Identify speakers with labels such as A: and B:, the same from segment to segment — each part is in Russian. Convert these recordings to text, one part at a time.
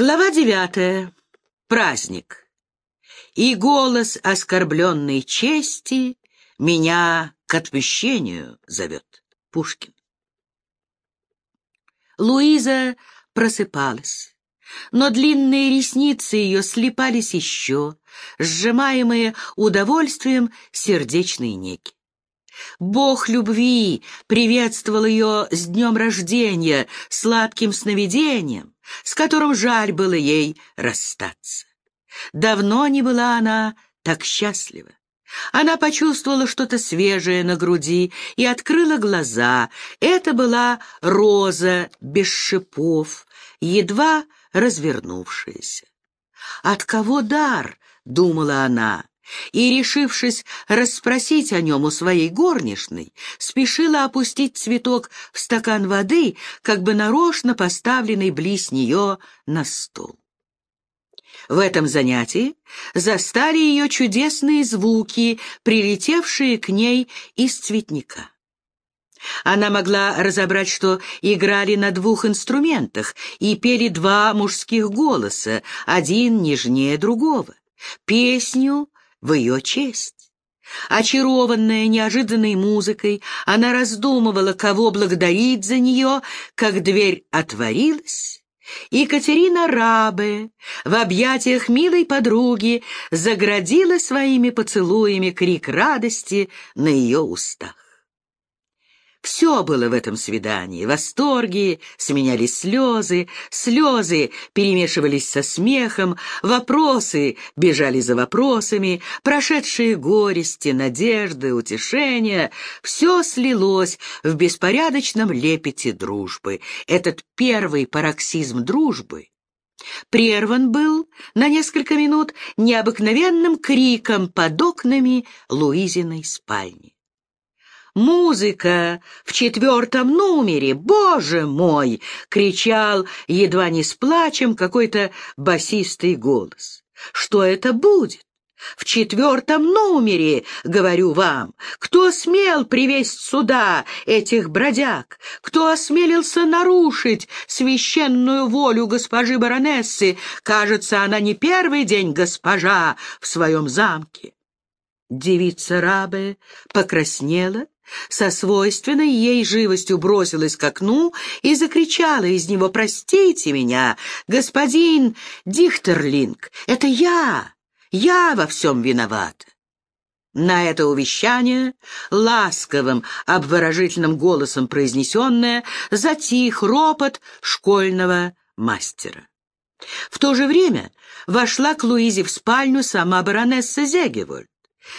A: Глава девятая. Праздник. И голос оскорбленной чести меня к отмещению зовет. Пушкин. Луиза просыпалась, но длинные ресницы ее слепались еще, сжимаемые удовольствием сердечной неги. Бог любви приветствовал ее с днем рождения, сладким сновидением, с которым жаль было ей расстаться. Давно не была она так счастлива. Она почувствовала что-то свежее на груди и открыла глаза. Это была роза без шипов, едва развернувшаяся. «От кого дар?» — думала она, и, решившись расспросить о нем у своей горничной, спешила опустить цветок в стакан воды, как бы нарочно поставленный близ нее на стол. В этом занятии застали ее чудесные звуки, прилетевшие к ней из цветника. Она могла разобрать, что играли на двух инструментах и пели два мужских голоса, один нежнее другого. Песню в ее честь. Очарованная неожиданной музыкой, она раздумывала, кого благодарить за нее, как дверь отворилась, и Катерина Рабе в объятиях милой подруги заградила своими поцелуями крик радости на ее устах. Все было в этом свидании. Восторги сменялись слезы, слезы перемешивались со смехом, вопросы бежали за вопросами, прошедшие горести, надежды, утешения. Все слилось в беспорядочном лепете дружбы. Этот первый пароксизм дружбы прерван был на несколько минут необыкновенным криком под окнами Луизиной спальни. «Музыка в четвертом номере! Боже мой!» — кричал, едва не с плачем, какой-то басистый голос. «Что это будет?» В четвертом номере, говорю вам, кто смел привезть сюда этих бродяг, кто осмелился нарушить священную волю госпожи баронессы, кажется, она не первый день госпожа в своем замке. Девица Рабе покраснела со свойственной ей живостью бросилась к окну и закричала из него «Простите меня, господин Дихтерлинг, это я, я во всем виновата». На это увещание, ласковым, обворожительным голосом произнесенное, затих ропот школьного мастера. В то же время вошла к Луизе в спальню сама баронесса Зегевольд.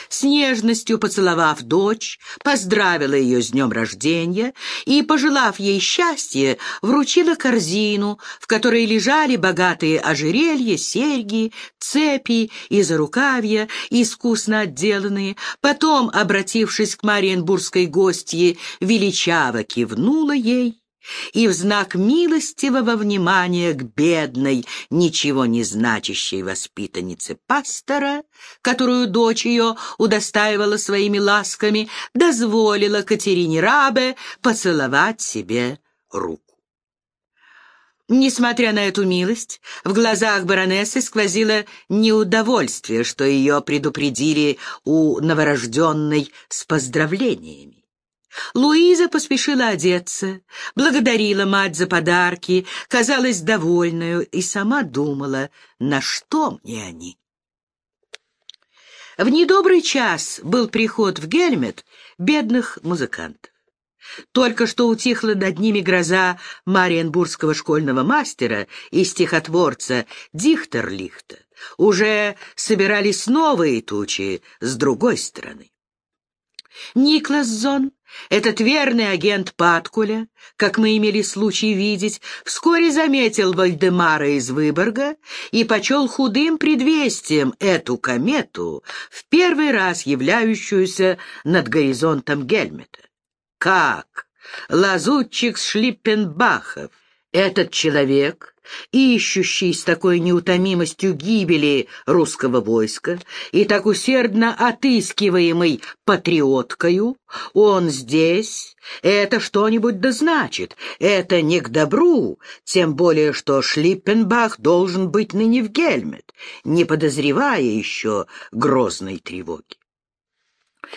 A: С нежностью поцеловав дочь, поздравила ее с днем рождения и, пожелав ей счастья, вручила корзину, в которой лежали богатые ожерелья, серьги, цепи и зарукавья, искусно отделанные. Потом, обратившись к мариенбургской гостье, величаво кивнула ей и в знак милостивого внимания к бедной, ничего не значащей воспитаннице пастора, которую дочь ее удостаивала своими ласками, дозволила Катерине Рабе поцеловать себе руку. Несмотря на эту милость, в глазах баронессы сквозило неудовольствие, что ее предупредили у новорожденной с поздравлениями. Луиза поспешила одеться, благодарила мать за подарки, казалась довольную и сама думала, на что мне они. В недобрый час был приход в Гельмет бедных музыкантов. Только что утихла над ними гроза мариенбургского школьного мастера и стихотворца Дихтерлихта. Уже собирались новые тучи с другой стороны. Никлас Зон этот верный агент Паткуля, как мы имели случай видеть, вскоре заметил Вальдемара из Выборга и почел худым предвестием эту комету, в первый раз являющуюся над горизонтом Гельмета. Как? Лазутчик Шлиппенбахов Этот человек, ищущий с такой неутомимостью гибели русского войска и так усердно отыскиваемый патриоткою, он здесь, это что-нибудь да значит, это не к добру, тем более что Шлиппенбах должен быть ныне в Гельмет, не подозревая еще грозной тревоги.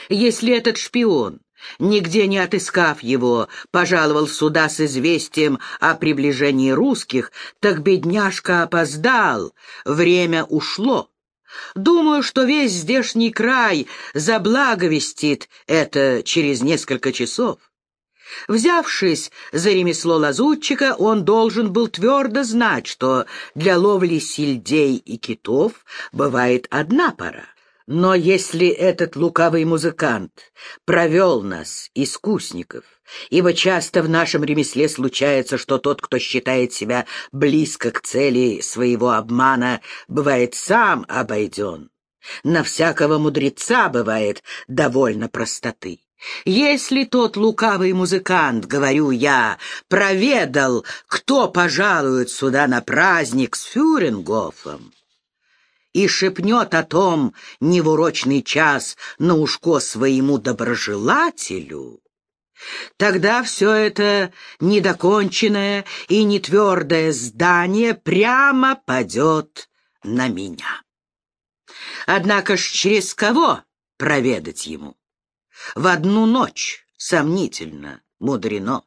A: Если этот шпион нигде не отыскав его, пожаловал сюда с известием о приближении русских, так бедняжка опоздал, время ушло. Думаю, что весь здешний край заблаговестит это через несколько часов. Взявшись за ремесло лазутчика, он должен был твердо знать, что для ловли сельдей и китов бывает одна пора. Но если этот лукавый музыкант провел нас, искусников, ибо часто в нашем ремесле случается, что тот, кто считает себя близко к цели своего обмана, бывает сам обойден, на всякого мудреца бывает довольно простоты. Если тот лукавый музыкант, говорю я, проведал, кто пожалует сюда на праздник с Фюрингофом, и шепнет о том невурочный час на ушко своему доброжелателю, тогда все это недоконченное и нетвердое здание прямо падет на меня. Однако ж через кого проведать ему? В одну ночь, сомнительно, мудрено.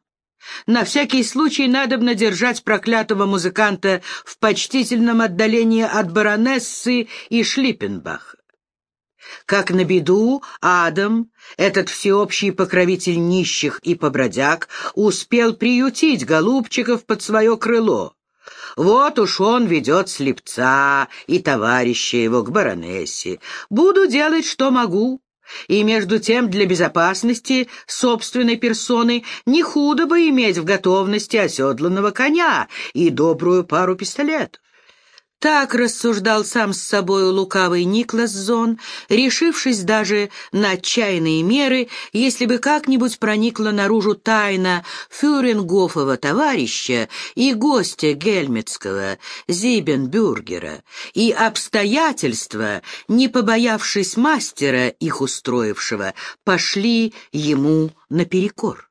A: На всякий случай надобно держать проклятого музыканта в почтительном отдалении от баронессы и Шлиппенбаха. Как на беду, Адам, этот всеобщий покровитель нищих и побродяг, успел приютить голубчиков под свое крыло. Вот уж он ведет слепца и товарища его к баронессе. Буду делать, что могу. И между тем для безопасности собственной персоны не худо бы иметь в готовности оседланного коня и добрую пару пистолетов. Так рассуждал сам с собой лукавый Никлас Зон, решившись даже на отчаянные меры, если бы как-нибудь проникла наружу тайна Фюрингофова товарища и гостя Гельмитского, Зибенбюргера, и обстоятельства, не побоявшись мастера, их устроившего, пошли ему наперекор.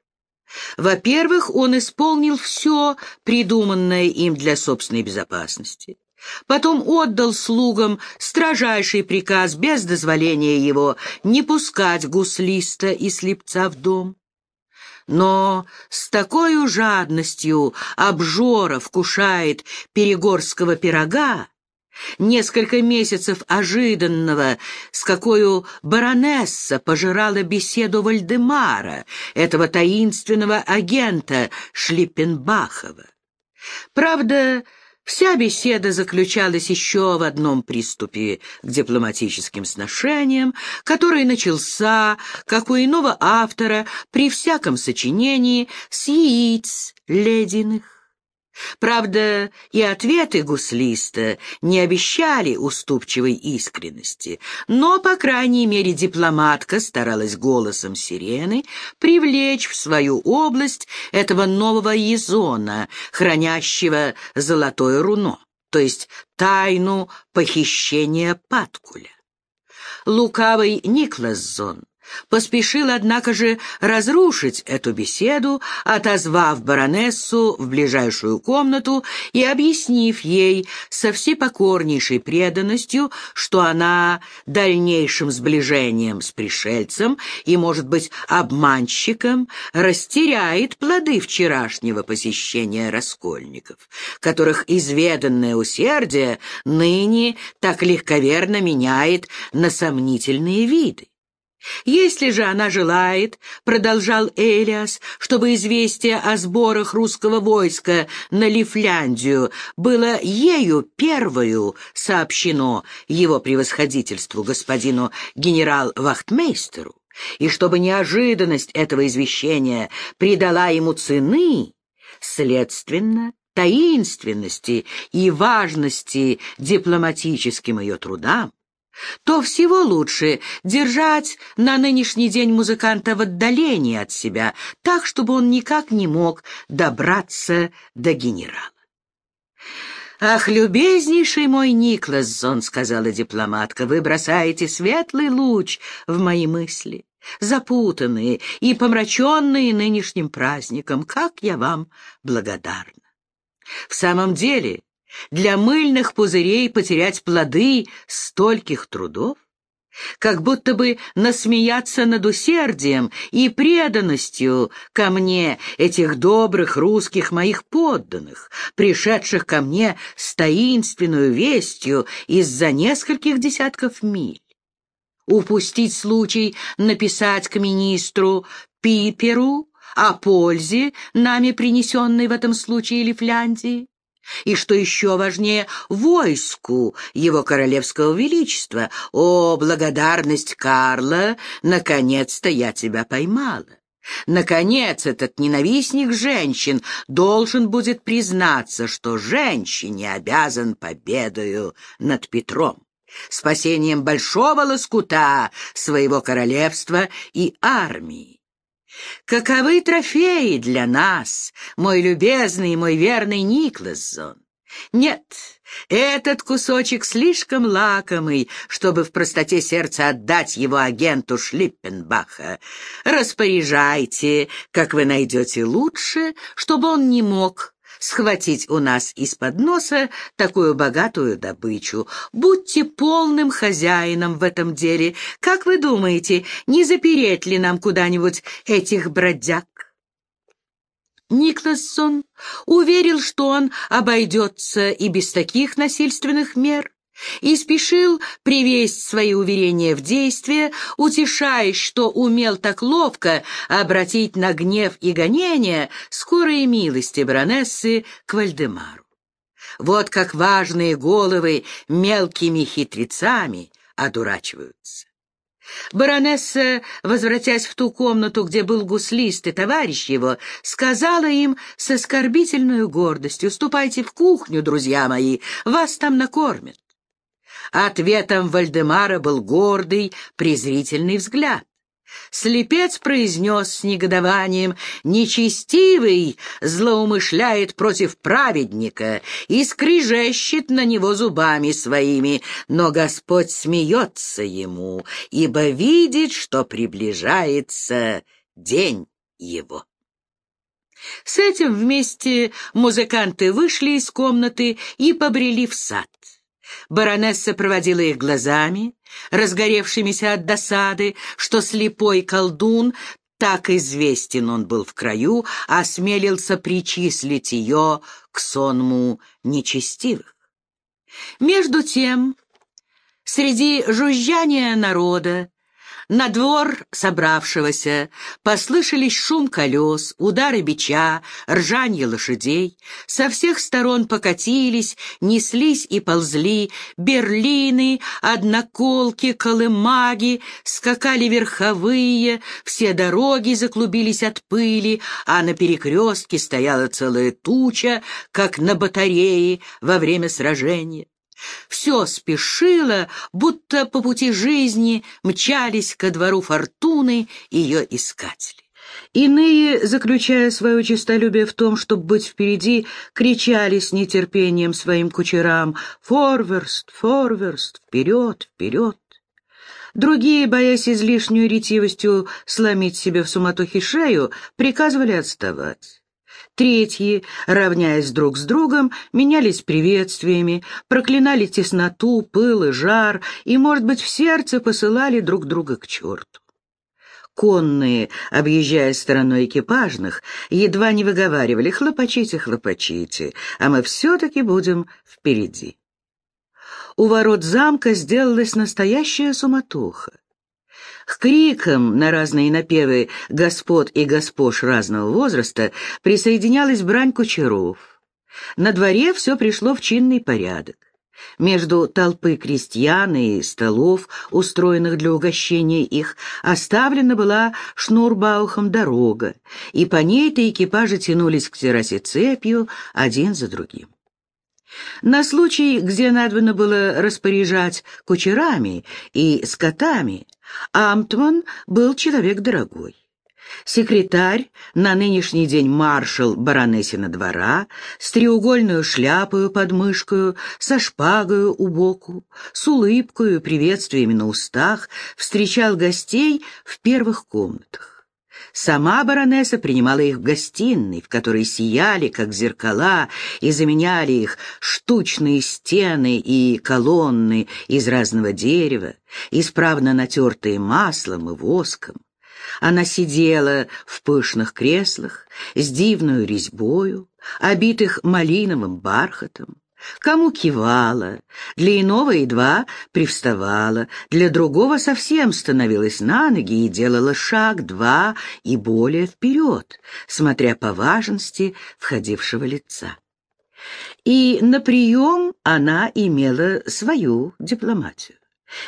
A: Во-первых, он исполнил все, придуманное им для собственной безопасности. Потом отдал слугам строжайший приказ без дозволения его не пускать гуслиста и слепца в дом. Но с такой жадностью обжора вкушает перегорского пирога, несколько месяцев ожиданного, с какой баронесса пожирала беседу Вальдемара, этого таинственного агента Шлиппенбахова. Правда, Вся беседа заключалась еще в одном приступе к дипломатическим сношениям, который начался, как у иного автора, при всяком сочинении, с яиц ледяных. Правда, и ответы гуслиста не обещали уступчивой искренности, но, по крайней мере, дипломатка старалась голосом сирены привлечь в свою область этого нового езона, хранящего золотое руно, то есть тайну похищения Паткуля. Лукавый Никлас Зон Поспешил, однако же, разрушить эту беседу, отозвав баронессу в ближайшую комнату и объяснив ей со всепокорнейшей преданностью, что она дальнейшим сближением с пришельцем и, может быть, обманщиком растеряет плоды вчерашнего посещения раскольников, которых изведанное усердие ныне так легковерно меняет на сомнительные виды. Если же она желает, — продолжал Элиас, — чтобы известие о сборах русского войска на Лифляндию было ею первою сообщено его превосходительству господину генерал-вахтмейстеру, и чтобы неожиданность этого извещения придала ему цены, следственно, таинственности и важности дипломатическим ее трудам, то всего лучше держать на нынешний день музыканта в отдалении от себя, так, чтобы он никак не мог добраться до генерала. «Ах, любезнейший мой Никлассон», — сказала дипломатка, — «вы бросаете светлый луч в мои мысли, запутанные и помраченные нынешним праздником. Как я вам благодарна!» В самом деле, для мыльных пузырей потерять плоды стольких трудов? Как будто бы насмеяться над усердием и преданностью ко мне этих добрых русских моих подданных, пришедших ко мне с таинственную вестью из-за нескольких десятков миль. Упустить случай написать к министру Пиперу о пользе, нами принесенной в этом случае Лифляндии, и, что еще важнее, войску его королевского величества. О, благодарность Карла, наконец-то я тебя поймала. Наконец, этот ненавистник женщин должен будет признаться, что женщине обязан победою над Петром, спасением большого лоскута своего королевства и армии. Каковы трофеи для нас, мой любезный и мой верный Никлассон? Нет, этот кусочек слишком лакомый, чтобы в простоте сердца отдать его агенту Шлиппенбаха. Распоряжайте, как вы найдете лучше, чтобы он не мог схватить у нас из-под носа такую богатую добычу. Будьте полным хозяином в этом деле. Как вы думаете, не запереть ли нам куда-нибудь этих бродяг? Никлассон уверил, что он обойдется и без таких насильственных мер и спешил привесть свои уверения в действие, утешаясь, что умел так ловко обратить на гнев и гонение скорые милости баронессы к Вальдемару. Вот как важные головы мелкими хитрецами одурачиваются. Баронесса, возвратясь в ту комнату, где был гуслист и товарищ его, сказала им с оскорбительной гордостью, «Ступайте в кухню, друзья мои, вас там накормят». Ответом Вальдемара был гордый, презрительный взгляд. Слепец произнес с негодованием, «Нечестивый злоумышляет против праведника и скрижещет на него зубами своими, но Господь смеется ему, ибо видит, что приближается день его». С этим вместе музыканты вышли из комнаты и побрели в сад. Баронесса проводила их глазами, разгоревшимися от досады, что слепой колдун, так известен он был в краю, осмелился причислить ее к сонму нечестивых. Между тем, среди жужжания народа на двор собравшегося послышались шум колес, удары бича, ржанье лошадей. Со всех сторон покатились, неслись и ползли берлины, одноколки, колымаги, скакали верховые, все дороги заклубились от пыли, а на перекрестке стояла целая туча, как на батарее во время сражения. Все спешило, будто по пути жизни мчались ко двору фортуны ее искатели. Иные, заключая свое честолюбие в том, чтобы быть впереди, кричали с нетерпением своим кучерам «Форверст! Форверст! Вперед! Вперед!» Другие, боясь излишнюю ретивостью сломить себе в суматохе шею, приказывали отставать. Третьи, равняясь друг с другом, менялись приветствиями, проклинали тесноту, пыл и жар, и, может быть, в сердце посылали друг друга к черту. Конные, объезжая стороной экипажных, едва не выговаривали «хлопочите, хлопочите, а мы все-таки будем впереди». У ворот замка сделалась настоящая суматоха. К крикам на разные напевы господ и госпож разного возраста присоединялась брань кучеров. На дворе все пришло в чинный порядок. Между толпы крестьян и столов, устроенных для угощения их, оставлена была шнурбаухом дорога, и по ней-то экипажи тянулись к террасе цепью один за другим. На случай, где надо было распоряжать кучерами и скотами, Амтман был человек дорогой. Секретарь, на нынешний день маршал баронессина двора, с треугольную шляпою под мышкою, со шпагою у боку, с улыбкою приветствиями на устах, встречал гостей в первых комнатах. Сама баронесса принимала их в гостиной, в которой сияли, как зеркала, и заменяли их штучные стены и колонны из разного дерева, исправно натертые маслом и воском. Она сидела в пышных креслах с дивную резьбою, обитых малиновым бархатом, Кому кивала, для иного едва привставала, для другого совсем становилась на ноги и делала шаг, два и более вперед, смотря по важности входившего лица. И на прием она имела свою дипломатию.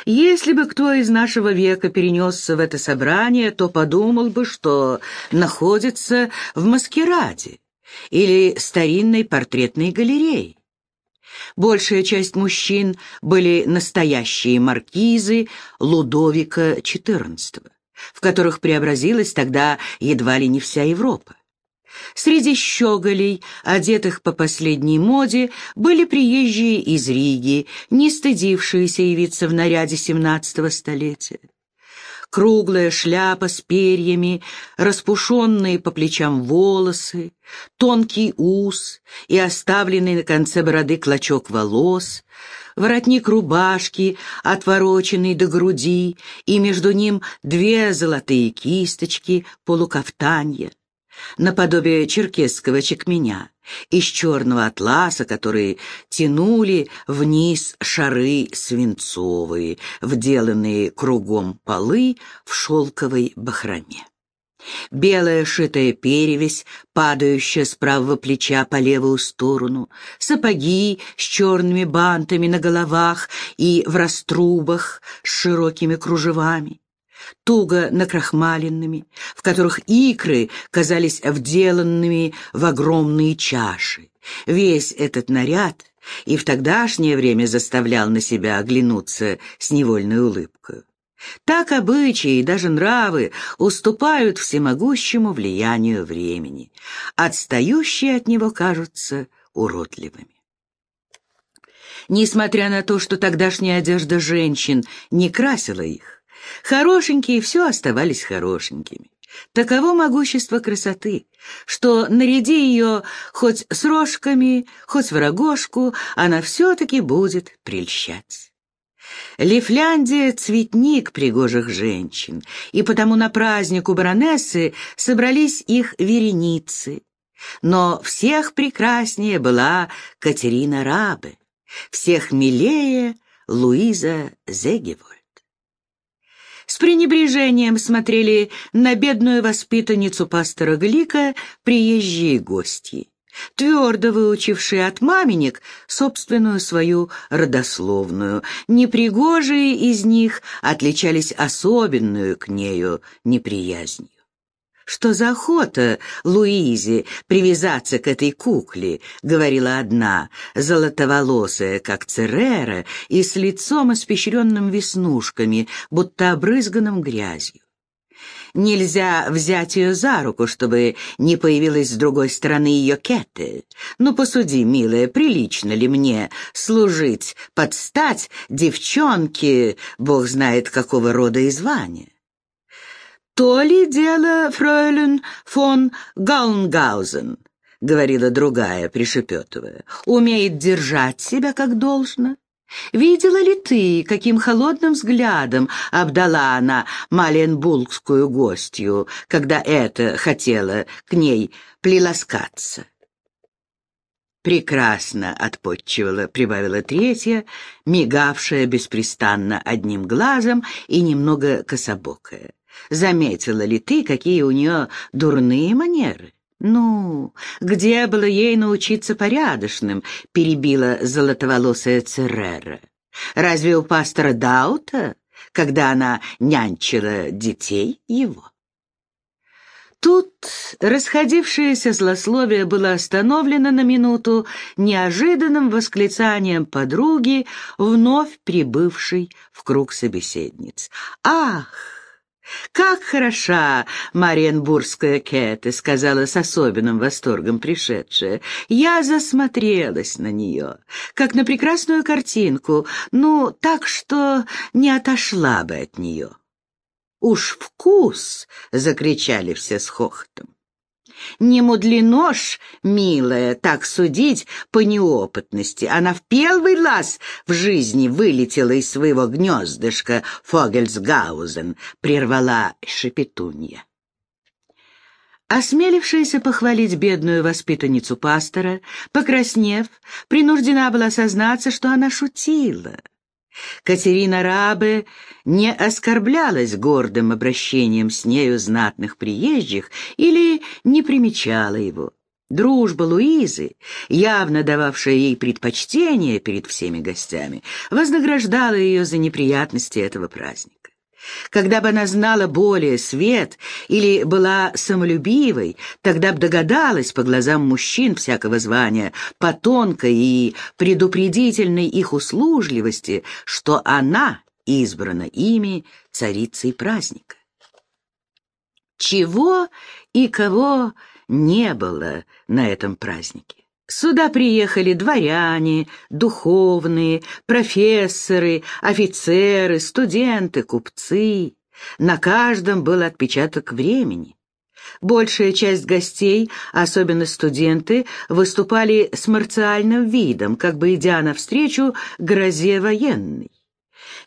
A: Если бы кто из нашего века перенесся в это собрание, то подумал бы, что находится в маскираде или старинной портретной галерее. Большая часть мужчин были настоящие маркизы Лудовика XIV, в которых преобразилась тогда едва ли не вся Европа. Среди щеголей, одетых по последней моде, были приезжие из Риги, не стыдившиеся явиться в наряде XVII столетия. Круглая шляпа с перьями, распушенные по плечам волосы, тонкий ус и оставленный на конце бороды клочок волос, воротник рубашки, отвороченный до груди, и между ним две золотые кисточки полукафтанья наподобие черкесского чекменя, из черного атласа, которые тянули вниз шары свинцовые, вделанные кругом полы в шелковой бахроме. Белая шитая перевесь, падающая с правого плеча по левую сторону, сапоги с черными бантами на головах и в раструбах с широкими кружевами туго накрахмаленными, в которых икры казались вделанными в огромные чаши. Весь этот наряд и в тогдашнее время заставлял на себя оглянуться с невольной улыбкой. Так обычаи и даже нравы уступают всемогущему влиянию времени. Отстающие от него кажутся уродливыми. Несмотря на то, что тогдашняя одежда женщин не красила их, Хорошенькие все оставались хорошенькими. Таково могущество красоты, что наряди ее хоть с рожками, хоть в рогожку, она все-таки будет прельщать. Лифляндия — цветник пригожих женщин, и потому на праздник у баронессы собрались их вереницы. Но всех прекраснее была Катерина Рабе, всех милее Луиза Зегеволь. С пренебрежением смотрели на бедную воспитанницу пастора Глика приезжие гости, твердо выучившие от маменек собственную свою родословную. Непригожие из них отличались особенную к нею неприязнью. «Что за охота Луизе привязаться к этой кукле?» — говорила одна, золотоволосая, как Церера, и с лицом испещренным веснушками, будто обрызганным грязью. Нельзя взять ее за руку, чтобы не появилась с другой стороны ее кеты. Ну, посуди, милая, прилично ли мне служить, подстать девчонке, бог знает какого рода и звания? «То ли дело, фройлен фон Гаунгаузен», — говорила другая, пришепетывая, — «умеет держать себя как должно». Видела ли ты, каким холодным взглядом обдала она маленбургскую гостью, когда это хотела к ней приласкаться? «Прекрасно», — отпотчивала, прибавила третья, мигавшая беспрестанно одним глазом и немного кособокая. Заметила ли ты, какие у нее дурные манеры? «Ну, где было ей научиться порядочным?» — перебила золотоволосая Церера. «Разве у пастора Даута, когда она нянчила детей его?» Тут расходившееся злословие было остановлено на минуту неожиданным восклицанием подруги, вновь прибывшей в круг собеседниц. «Ах!» «Как хороша Мариенбургская Кэте!» — сказала с особенным восторгом пришедшая. «Я засмотрелась на нее, как на прекрасную картинку, ну, так что не отошла бы от нее». «Уж вкус!» — закричали все с хохотом. Не мудрено ж, милая, так судить по неопытности. Она в первый раз в жизни вылетела из своего гнездышка Фогельсгаузен, прервала шепетунья. Осмелившаяся похвалить бедную воспитанницу пастора, покраснев, принуждена была сознаться, что она шутила. Катерина Рабе не оскорблялась гордым обращением с нею знатных приезжих или не примечала его. Дружба Луизы, явно дававшая ей предпочтение перед всеми гостями, вознаграждала ее за неприятности этого праздника. Когда бы она знала более свет или была самолюбивой, тогда бы догадалась по глазам мужчин всякого звания, по тонкой и предупредительной их услужливости, что она избрана ими царицей праздника. Чего и кого не было на этом празднике? Сюда приехали дворяне, духовные, профессоры, офицеры, студенты, купцы. На каждом был отпечаток времени. Большая часть гостей, особенно студенты, выступали с марциальным видом, как бы идя навстречу грозе военной.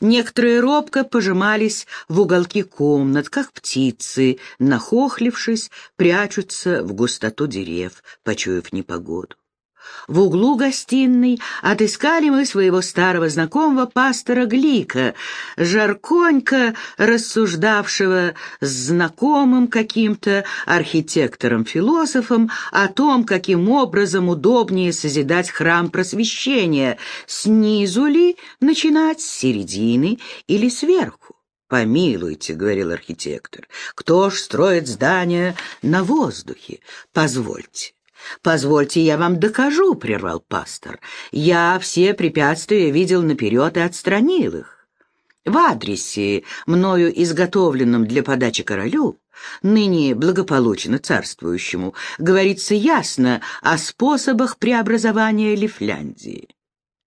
A: Некоторые робко пожимались в уголки комнат, как птицы, нахохлившись, прячутся в густоту дерев, почуяв непогоду. В углу гостиной отыскали мы своего старого знакомого пастора Глика, жарконько рассуждавшего с знакомым каким-то архитектором-философом о том, каким образом удобнее созидать храм просвещения, снизу ли начинать, с середины или сверху. «Помилуйте», — говорил архитектор, — «кто ж строит здание на воздухе? Позвольте». «Позвольте, я вам докажу», — прервал пастор. «Я все препятствия видел наперед и отстранил их. В адресе, мною изготовленном для подачи королю, ныне благополучно царствующему, говорится ясно о способах преобразования Лифляндии.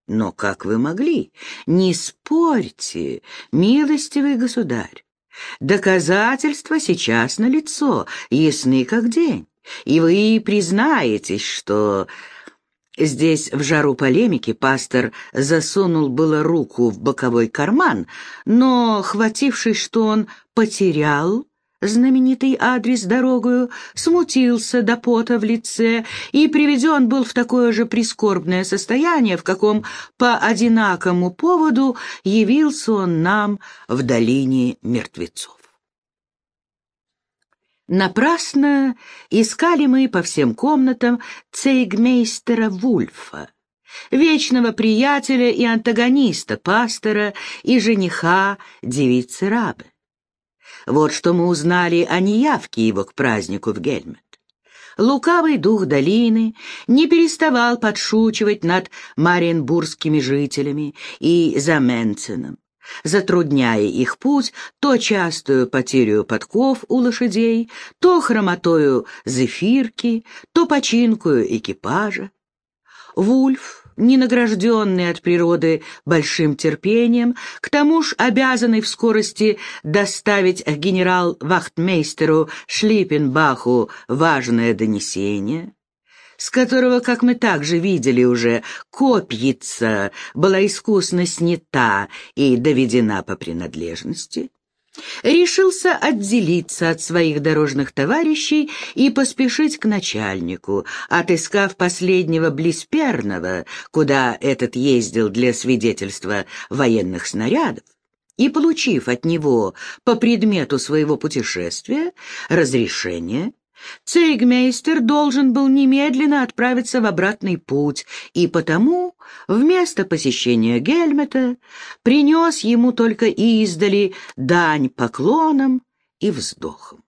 A: Но как вы могли? Не спорьте, милостивый государь. Доказательства сейчас налицо, ясны как день. И вы признаетесь, что... Здесь в жару полемики пастор засунул было руку в боковой карман, но, хватившись, что он потерял знаменитый адрес дорогою, смутился до пота в лице и приведен был в такое же прискорбное состояние, в каком по одинакому поводу явился он нам в долине мертвецов. Напрасно искали мы по всем комнатам цейгмейстера Вульфа, вечного приятеля и антагониста пастора и жениха девицы Рабы. Вот что мы узнали о неявке его к празднику в Гельмет. Лукавый дух долины не переставал подшучивать над мариенбургскими жителями и Заменценом затрудняя их путь то частую потерю подков у лошадей, то хромотою зефирки, то починкую экипажа. Вульф, не награжденный от природы большим терпением, к тому ж обязанный в скорости доставить генерал-вахтмейстеру Шлиппенбаху важное донесение, с которого, как мы также видели уже, копьица была искусно снята и доведена по принадлежности, решился отделиться от своих дорожных товарищей и поспешить к начальнику, отыскав последнего Блисперного, куда этот ездил для свидетельства военных снарядов, и, получив от него по предмету своего путешествия разрешение Цейгмейстер должен был немедленно отправиться в обратный путь, и потому вместо посещения Гельмета принес ему только издали дань поклонам и вздохам.